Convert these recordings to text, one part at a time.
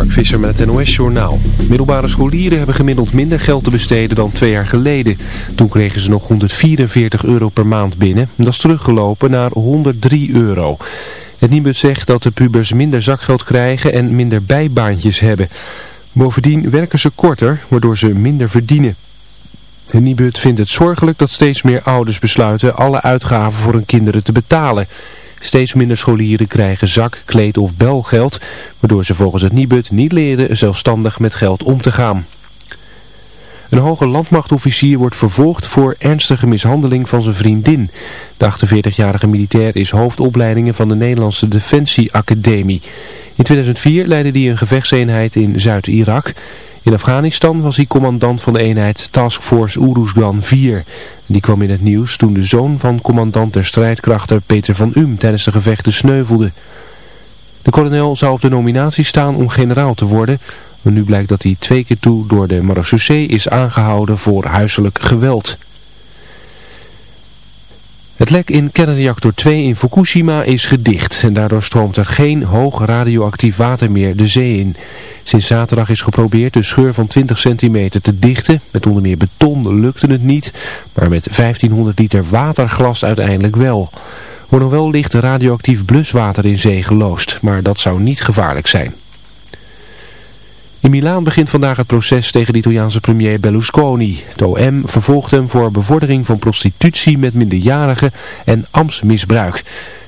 Mark Visser met het NOS-journaal. Middelbare scholieren hebben gemiddeld minder geld te besteden dan twee jaar geleden. Toen kregen ze nog 144 euro per maand binnen. Dat is teruggelopen naar 103 euro. Het Nibud zegt dat de pubers minder zakgeld krijgen en minder bijbaantjes hebben. Bovendien werken ze korter, waardoor ze minder verdienen. Het Nibud vindt het zorgelijk dat steeds meer ouders besluiten alle uitgaven voor hun kinderen te betalen... Steeds minder scholieren krijgen zak, kleed of belgeld, waardoor ze volgens het Nibud niet leren zelfstandig met geld om te gaan. Een hoge landmachtofficier wordt vervolgd voor ernstige mishandeling van zijn vriendin. De 48-jarige militair is hoofdopleidingen van de Nederlandse Defensie Academie. In 2004 leidde hij een gevechtseenheid in Zuid-Irak. In Afghanistan was hij commandant van de eenheid Task Force Uruzgan 4. Die kwam in het nieuws toen de zoon van commandant der strijdkrachten Peter van Um tijdens de gevechten sneuvelde. De kolonel zou op de nominatie staan om generaal te worden, maar nu blijkt dat hij twee keer toe door de marechaussee is aangehouden voor huiselijk geweld. Het lek in kernreactor 2 in Fukushima is gedicht en daardoor stroomt er geen hoog radioactief water meer de zee in. Sinds zaterdag is geprobeerd de scheur van 20 centimeter te dichten. Met onder meer beton lukte het niet, maar met 1500 liter waterglas uiteindelijk wel. Wordt nog wel licht radioactief bluswater in zee geloosd, maar dat zou niet gevaarlijk zijn. In Milaan begint vandaag het proces tegen de Italiaanse premier Berlusconi. De OM vervolgt hem voor bevordering van prostitutie met minderjarigen en ambtsmisbruik.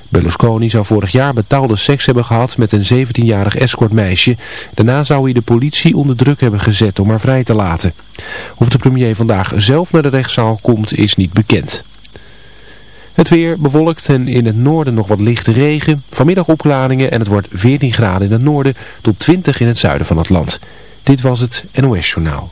Berlusconi zou vorig jaar betaalde seks hebben gehad met een 17-jarig escortmeisje. Daarna zou hij de politie onder druk hebben gezet om haar vrij te laten. Of de premier vandaag zelf naar de rechtszaal komt is niet bekend. Het weer bewolkt en in het noorden nog wat lichte regen. Vanmiddag opklaringen en het wordt 14 graden in het noorden tot 20 in het zuiden van het land. Dit was het NOS Journaal.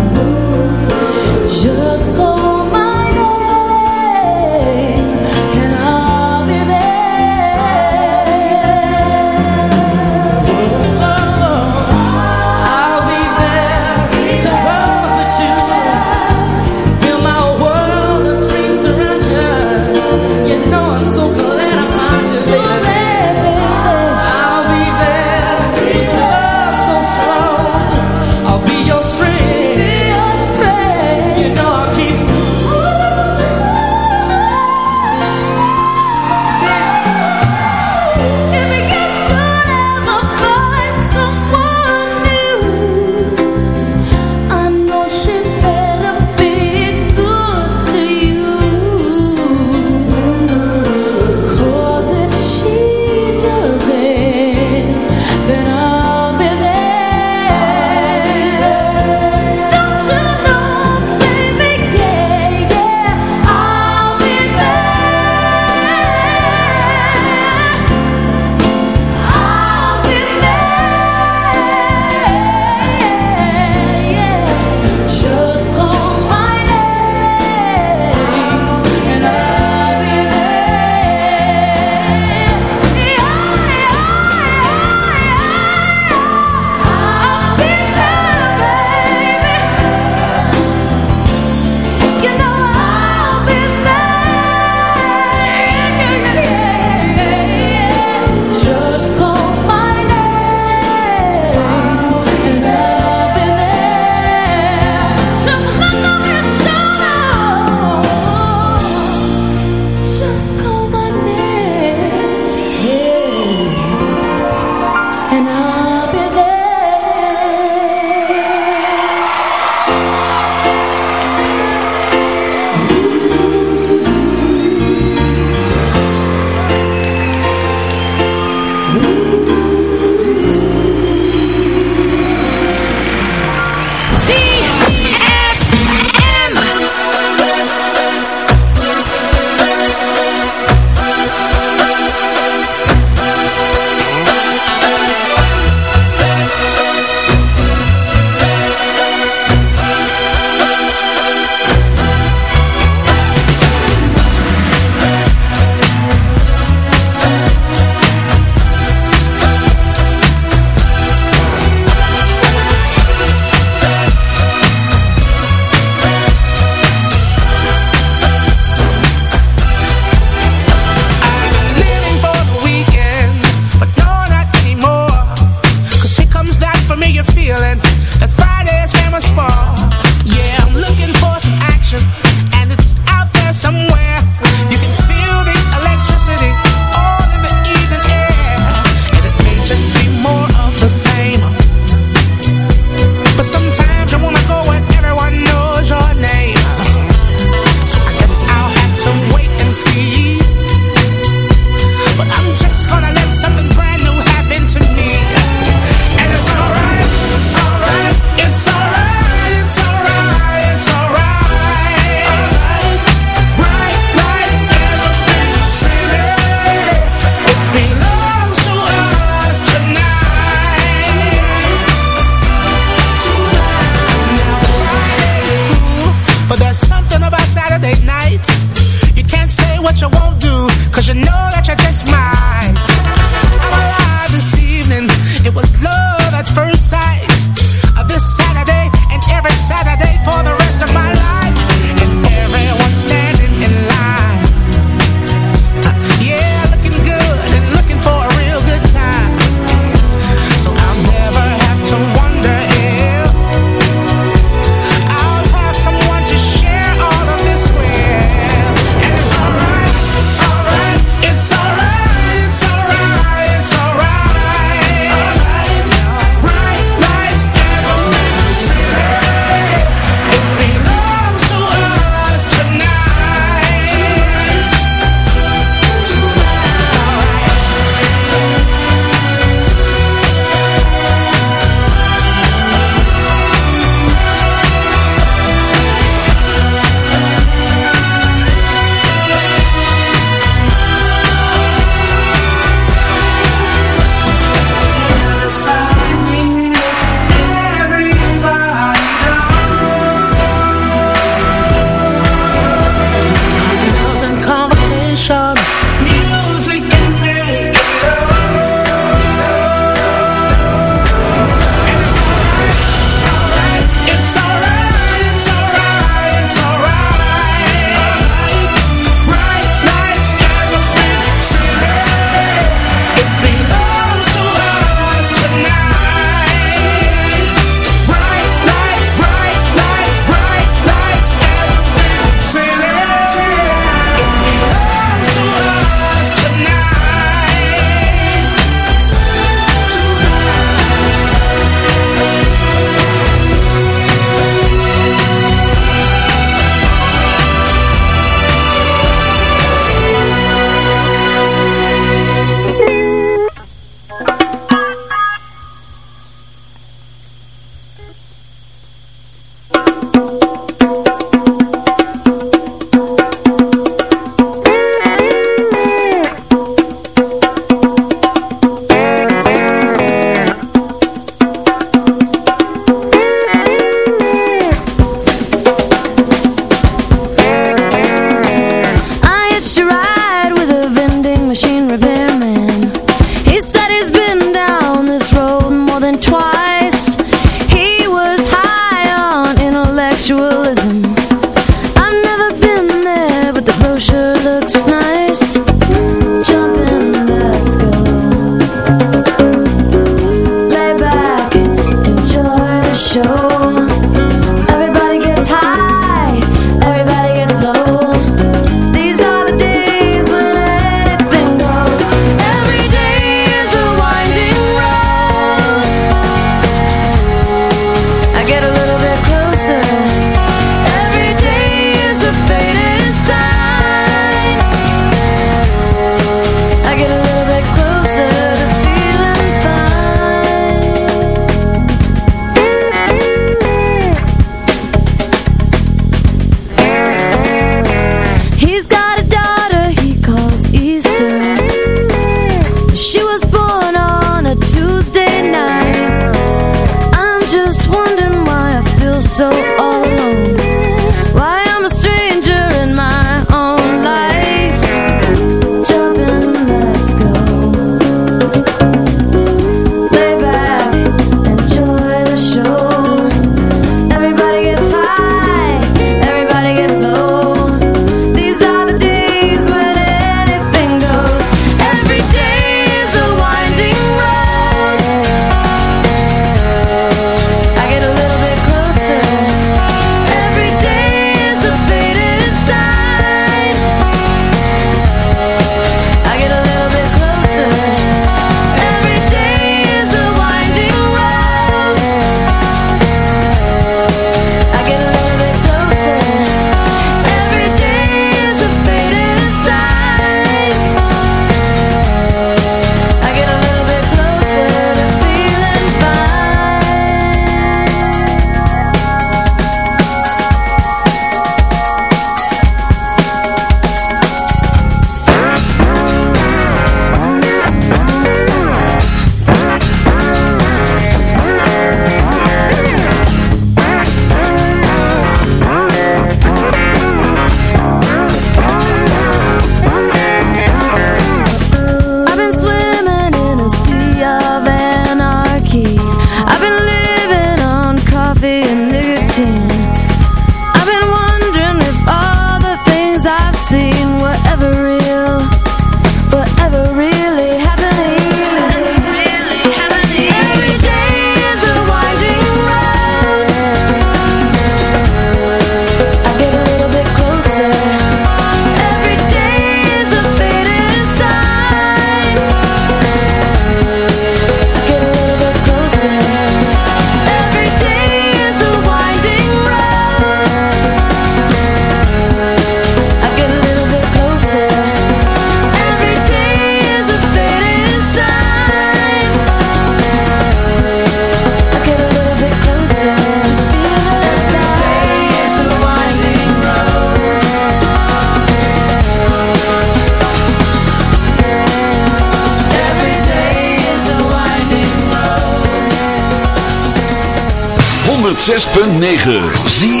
106.9 ZFM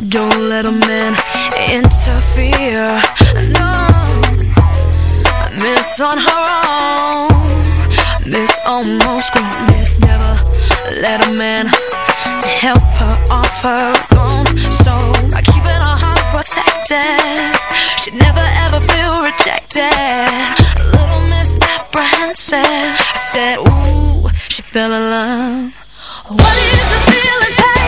Don't Let a Man Interfere, no, Miss On Her Own, Miss Almost Grown, Miss Never Let a Man help her off her throne. So by keeping her heart protected, she'd never ever feel rejected. Little misapprehensive. I said, Ooh, she fell in love. What is the feeling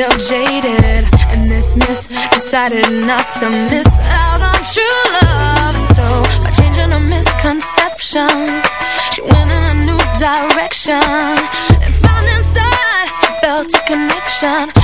up jaded And this miss decided not to miss out on true love. So by changing her misconceptions She went in a new direction. And found inside She felt a connection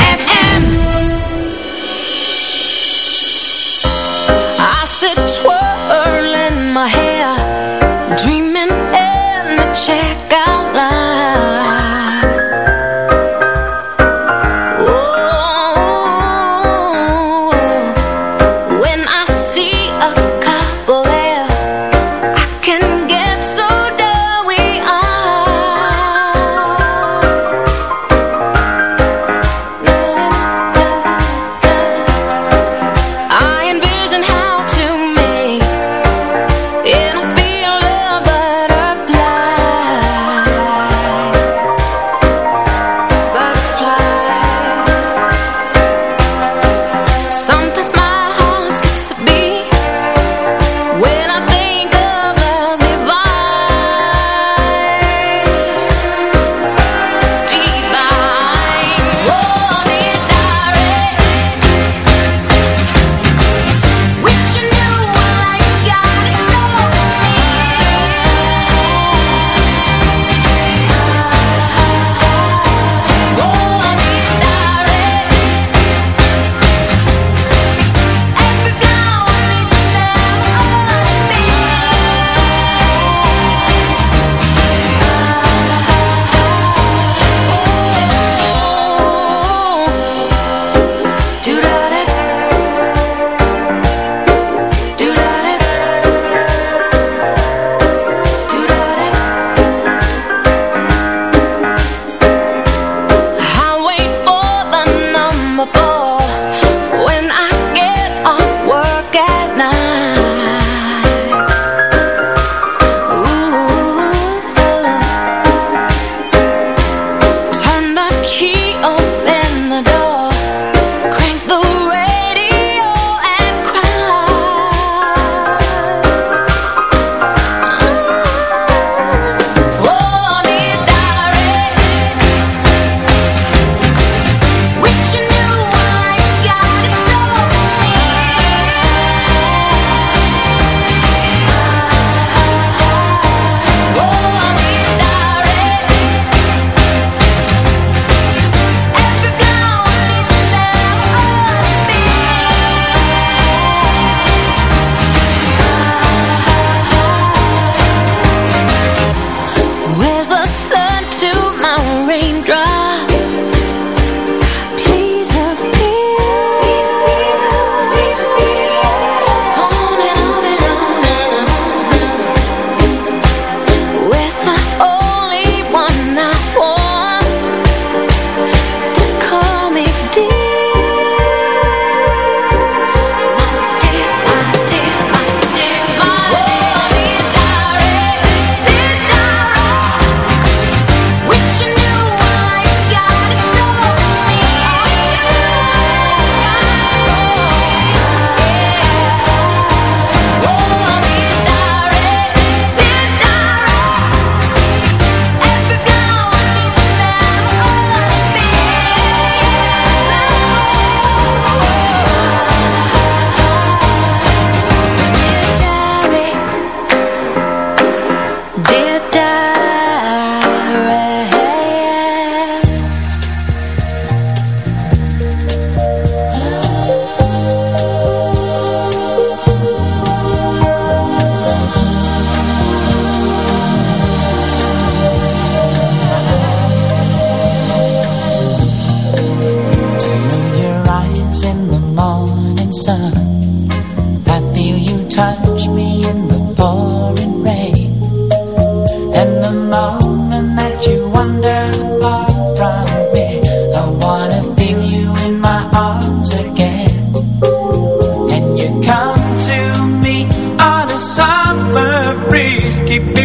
keep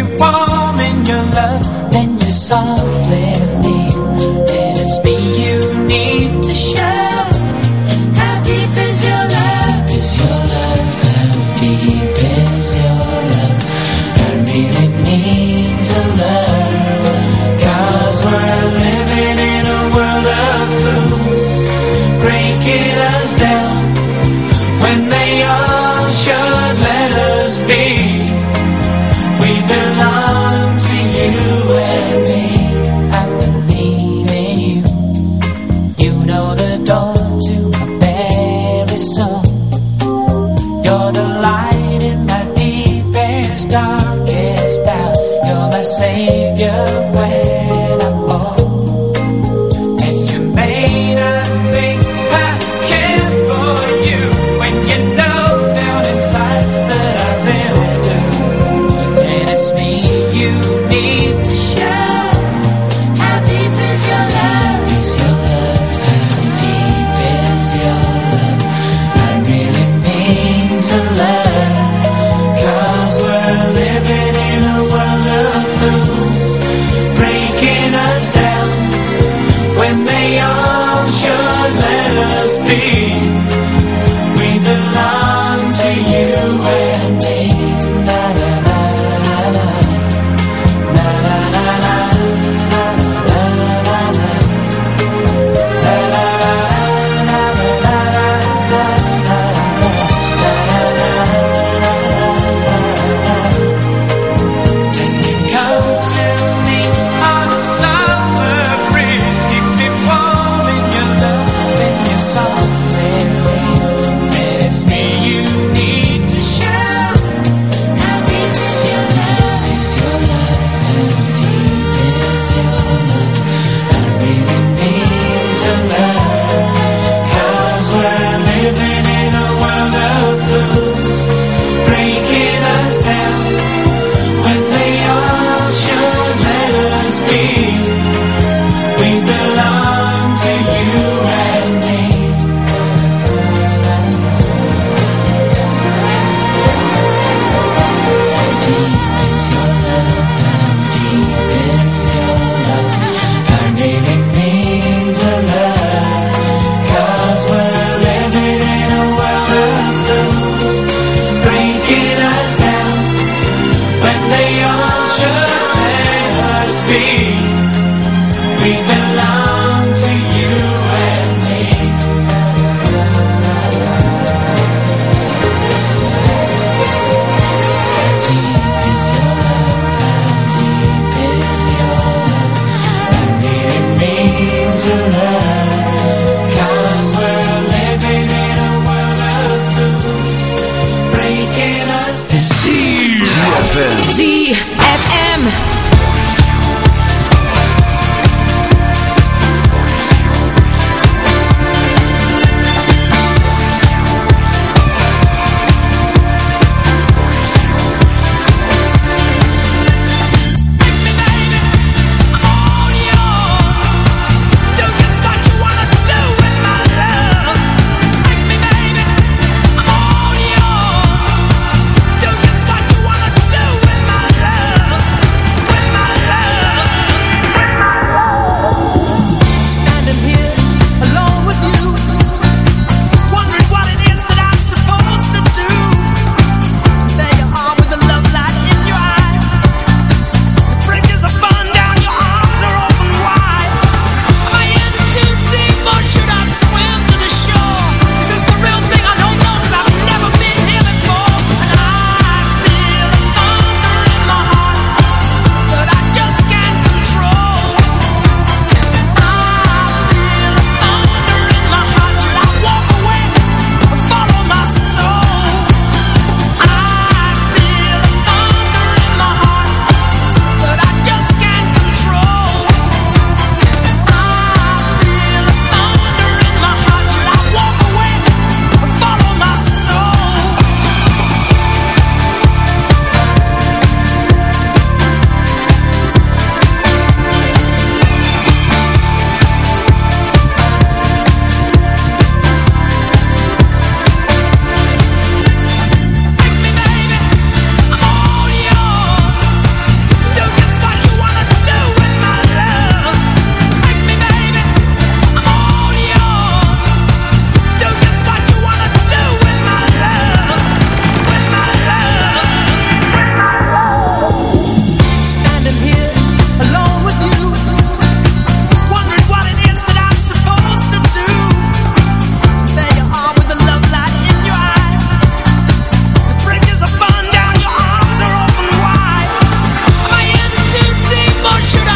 should I?